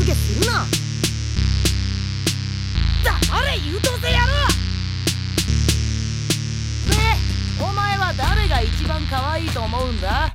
付けするな。黙れ野郎。ねお前は誰が一番可愛いと思うんだ？